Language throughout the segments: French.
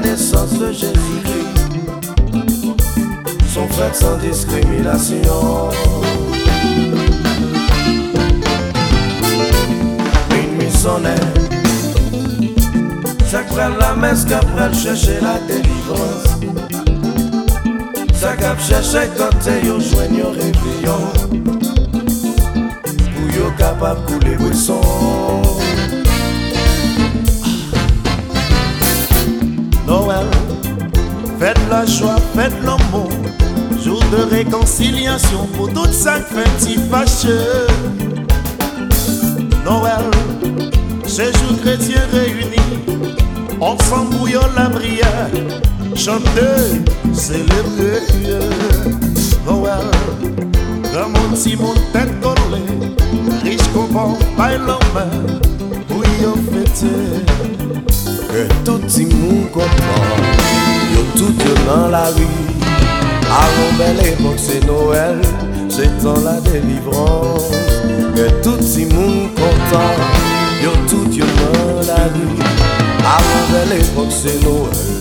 la naissance de Jésus-Christ. Son frère sans discrimination. Minuit sonnait. Ça crée la messe qu'après chercher la délivrance. Ça cap chercher côté yo joigne au réveillon. Pour yo capable couler boisson. Noël, faites la joie, faites l'amour, jour de réconciliation pour toute sa fait fâcheux. Noël, c'est jour chrétien réunis, ensemble bouillon la prière, chanter, célébrer. Noël, comme un petit monde tête collée, riche comment, bail l'homme, bouillon fêter. Que tout le monde comprend. Yo tout yo dans la rue Allons belle époque c'est Noël C'est temps la délivrance Que tout le monde content Yo tout yo dans la rue Allons belle époque c'est Noël.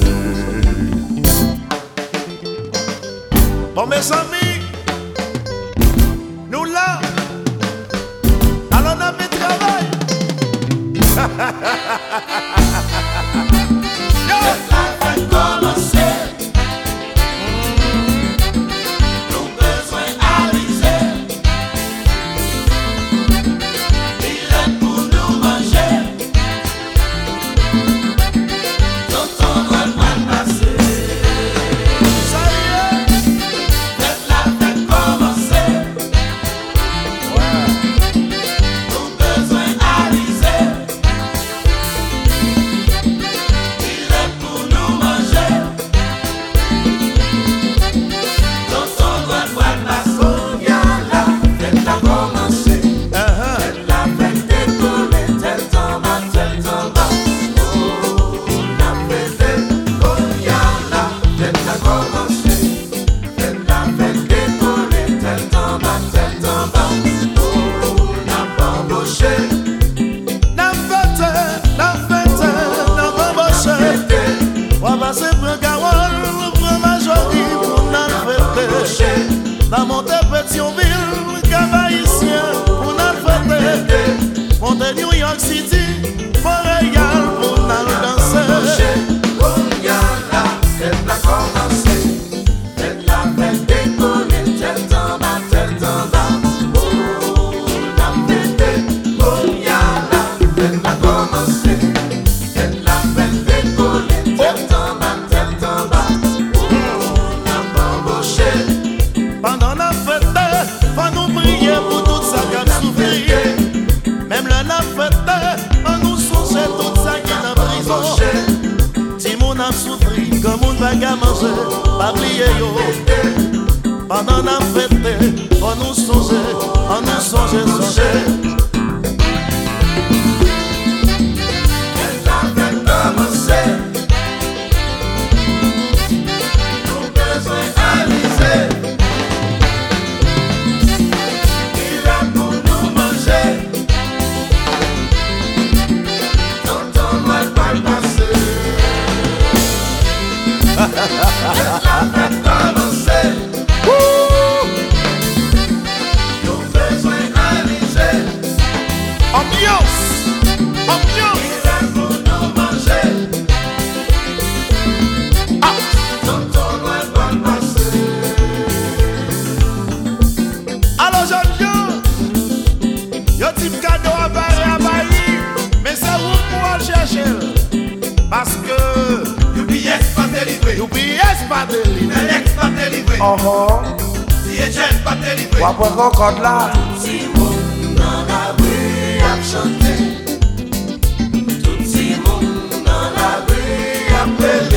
Bon mes amis, York City, kamanze, pa bliye yo. Panan ap fete, an nou sonje, an nou sonje sonje delivre Ye jen pa delivre Wapwe kon kod la. Tout si moun nan la wè ap chante Tout si moun nan la wè ap wè